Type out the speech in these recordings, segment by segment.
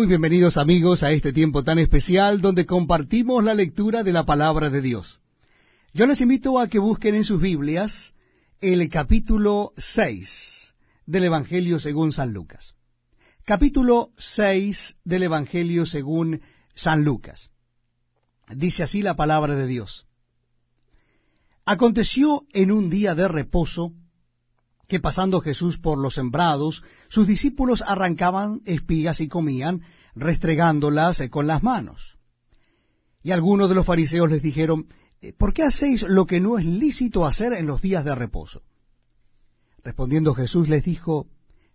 Muy bienvenidos amigos a este tiempo tan especial donde compartimos la lectura de la palabra de Dios. Yo les invito a que busquen en sus Biblias el capítulo 6 del Evangelio según San Lucas. Capítulo 6 del Evangelio según San Lucas. Dice así la palabra de Dios. Aconteció en un día de reposo que pasando Jesús por los sembrados, sus discípulos arrancaban espigas y comían, restregándolas con las manos. Y algunos de los fariseos les dijeron, eh, ¿por qué hacéis lo que no es lícito hacer en los días de reposo? Respondiendo Jesús les dijo,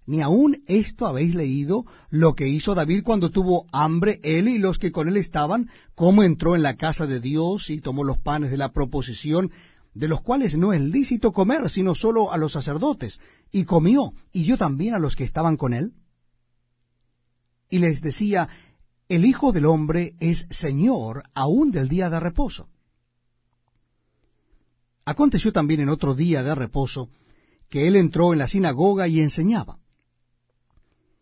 ¿ni aún esto habéis leído lo que hizo David cuando tuvo hambre él y los que con él estaban, cómo entró en la casa de Dios y tomó los panes de la proposición de los cuales no es lícito comer, sino solo a los sacerdotes, y comió, y yo también a los que estaban con él. Y les decía, el Hijo del Hombre es Señor aún del día de reposo. Aconteció también en otro día de reposo que él entró en la sinagoga y enseñaba.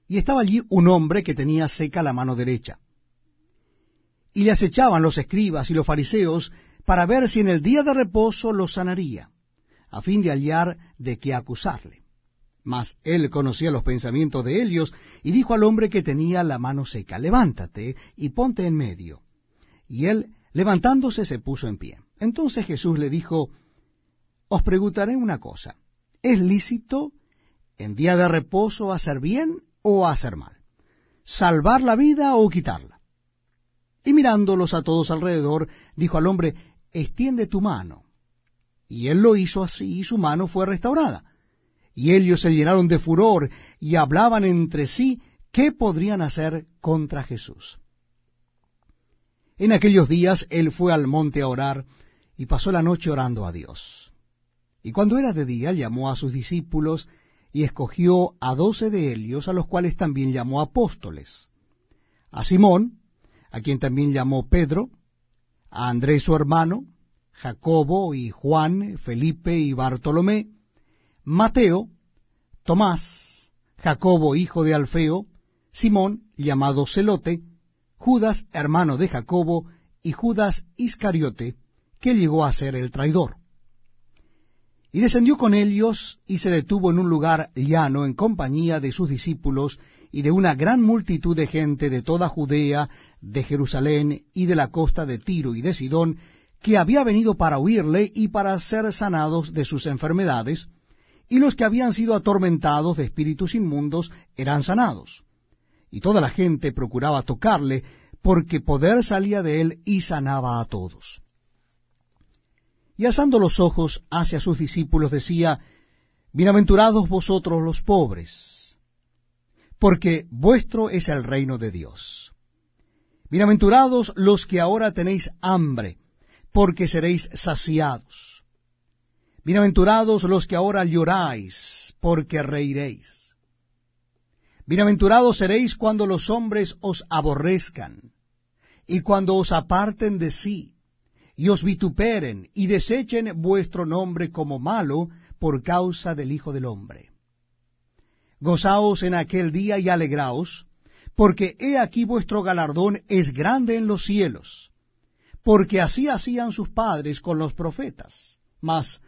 Y estaba allí un hombre que tenía seca la mano derecha. Y le acechaban los escribas y los fariseos para ver si en el día de reposo lo sanaría, a fin de hallar de qué acusarle. Mas él conocía los pensamientos de ellos, y dijo al hombre que tenía la mano seca, levántate y ponte en medio. Y él, levantándose, se puso en pie. Entonces Jesús le dijo, Os preguntaré una cosa, ¿es lícito en día de reposo hacer bien o hacer mal? ¿Salvar la vida o quitarla? Y mirándolos a todos alrededor, dijo al hombre, extiende tu mano. Y él lo hizo así, y su mano fue restaurada. Y ellos se llenaron de furor y hablaban entre sí qué podrían hacer contra Jesús. En aquellos días él fue al monte a orar y pasó la noche orando a Dios. Y cuando era de día llamó a sus discípulos y escogió a doce de ellos, a los cuales también llamó apóstoles. A Simón, a quien también llamó Pedro, a Andrés su hermano, Jacobo y Juan, Felipe y Bartolomé, Mateo, Tomás, Jacobo hijo de Alfeo, Simón llamado Celote, Judas hermano de Jacobo y Judas Iscariote, que llegó a ser el traidor. Y descendió con ellos y se detuvo en un lugar llano en compañía de sus discípulos y de una gran multitud de gente de toda Judea, de Jerusalén y de la costa de Tiro y de Sidón, que había venido para oírle y para ser sanados de sus enfermedades, y los que habían sido atormentados de espíritus inmundos eran sanados. Y toda la gente procuraba tocarle, porque poder salía de él y sanaba a todos. Y alzando los ojos hacia sus discípulos decía, Bienaventurados vosotros los pobres, porque vuestro es el reino de Dios. Bienaventurados los que ahora tenéis hambre, porque seréis saciados. Bienaventurados los que ahora lloráis, porque reiréis. Bienaventurados seréis cuando los hombres os aborrezcan, y cuando os aparten de sí, y os vituperen, y desechen vuestro nombre como malo por causa del Hijo del Hombre. Gozaos en aquel día y alegraos, porque he aquí vuestro galardón es grande en los cielos, porque así hacían sus padres con los profetas. Mas,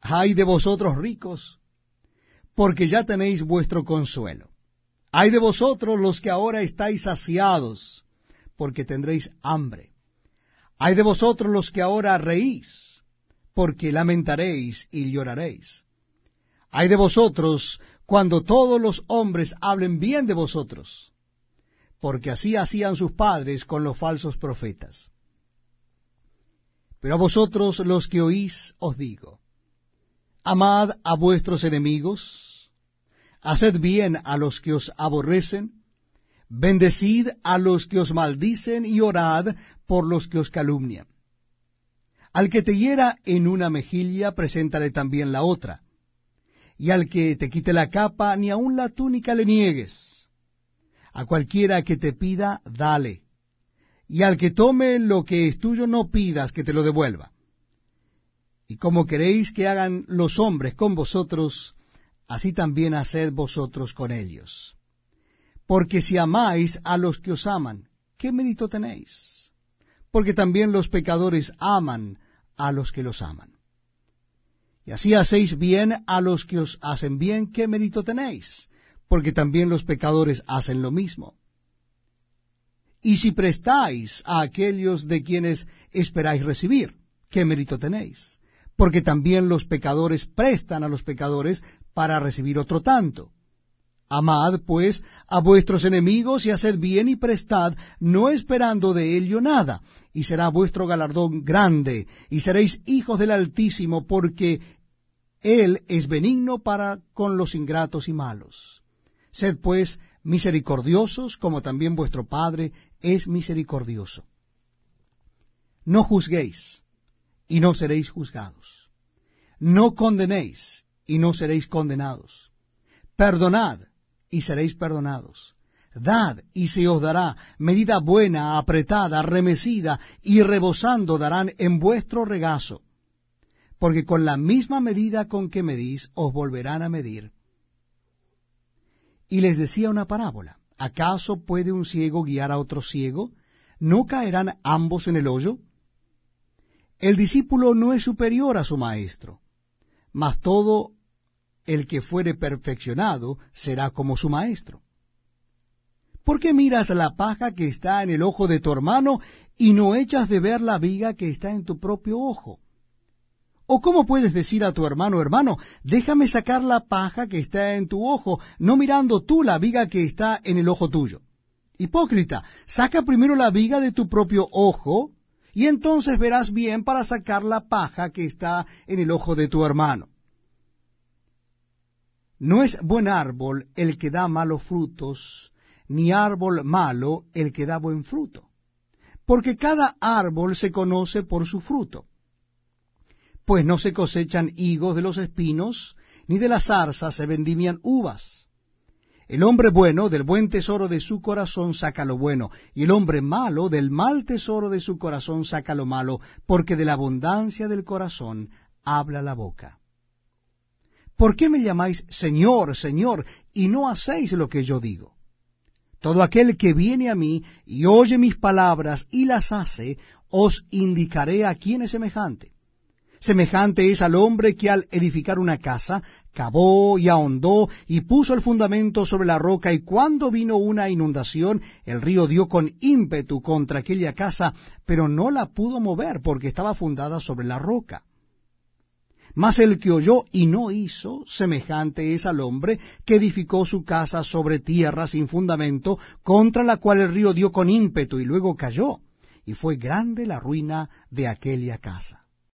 ay de vosotros ricos, porque ya tenéis vuestro consuelo. Ay de vosotros los que ahora estáis saciados, porque tendréis hambre. Ay de vosotros los que ahora reís, porque lamentaréis y lloraréis. Ay de vosotros cuando todos los hombres hablen bien de vosotros, porque así hacían sus padres con los falsos profetas. Pero a vosotros los que oís os digo, amad a vuestros enemigos, haced bien a los que os aborrecen, bendecid a los que os maldicen y orad por los que os calumnian. Al que te hiera en una mejilla, preséntale también la otra y al que te quite la capa, ni aun la túnica le niegues. A cualquiera que te pida, dale. Y al que tome lo que es tuyo, no pidas que te lo devuelva. Y como queréis que hagan los hombres con vosotros, así también haced vosotros con ellos. Porque si amáis a los que os aman, ¿qué mérito tenéis? Porque también los pecadores aman a los que los aman. Y así hacéis bien a los que os hacen bien, ¿qué mérito tenéis? Porque también los pecadores hacen lo mismo. Y si prestáis a aquellos de quienes esperáis recibir, ¿qué mérito tenéis? Porque también los pecadores prestan a los pecadores para recibir otro tanto. Amad, pues, a vuestros enemigos y haced bien y prestad, no esperando de ello nada, y será vuestro galardón grande, y seréis hijos del Altísimo, porque Él es benigno para con los ingratos y malos. Sed, pues, misericordiosos, como también vuestro Padre es misericordioso. No juzguéis, y no seréis juzgados. No condenéis, y no seréis condenados. Perdonad, y seréis perdonados. Dad, y se os dará medida buena, apretada, remecida, y rebosando darán en vuestro regazo. Porque con la misma medida con que medís, os volverán a medir. Y les decía una parábola. ¿Acaso puede un ciego guiar a otro ciego? ¿No caerán ambos en el hoyo? El discípulo no es superior a su maestro, mas todo el que fuere perfeccionado será como su maestro. ¿Por qué miras la paja que está en el ojo de tu hermano y no echas de ver la viga que está en tu propio ojo? ¿O cómo puedes decir a tu hermano, hermano, déjame sacar la paja que está en tu ojo, no mirando tú la viga que está en el ojo tuyo? Hipócrita, saca primero la viga de tu propio ojo, y entonces verás bien para sacar la paja que está en el ojo de tu hermano. No es buen árbol el que da malos frutos, ni árbol malo el que da buen fruto, porque cada árbol se conoce por su fruto pues no se cosechan higos de los espinos, ni de las zarzas se vendimian uvas. El hombre bueno del buen tesoro de su corazón saca lo bueno, y el hombre malo del mal tesoro de su corazón saca lo malo, porque de la abundancia del corazón habla la boca. ¿Por qué me llamáis Señor, Señor, y no hacéis lo que yo digo? Todo aquel que viene a mí y oye mis palabras y las hace, os indicaré a quién es semejante Semejante es al hombre que al edificar una casa, cavó y ahondó y puso el fundamento sobre la roca, y cuando vino una inundación, el río dio con ímpetu contra aquella casa, pero no la pudo mover porque estaba fundada sobre la roca. Mas el que oyó y no hizo, semejante es al hombre que edificó su casa sobre tierra sin fundamento, contra la cual el río dio con ímpetu y luego cayó, y fue grande la ruina de aquella casa.